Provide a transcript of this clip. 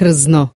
крызно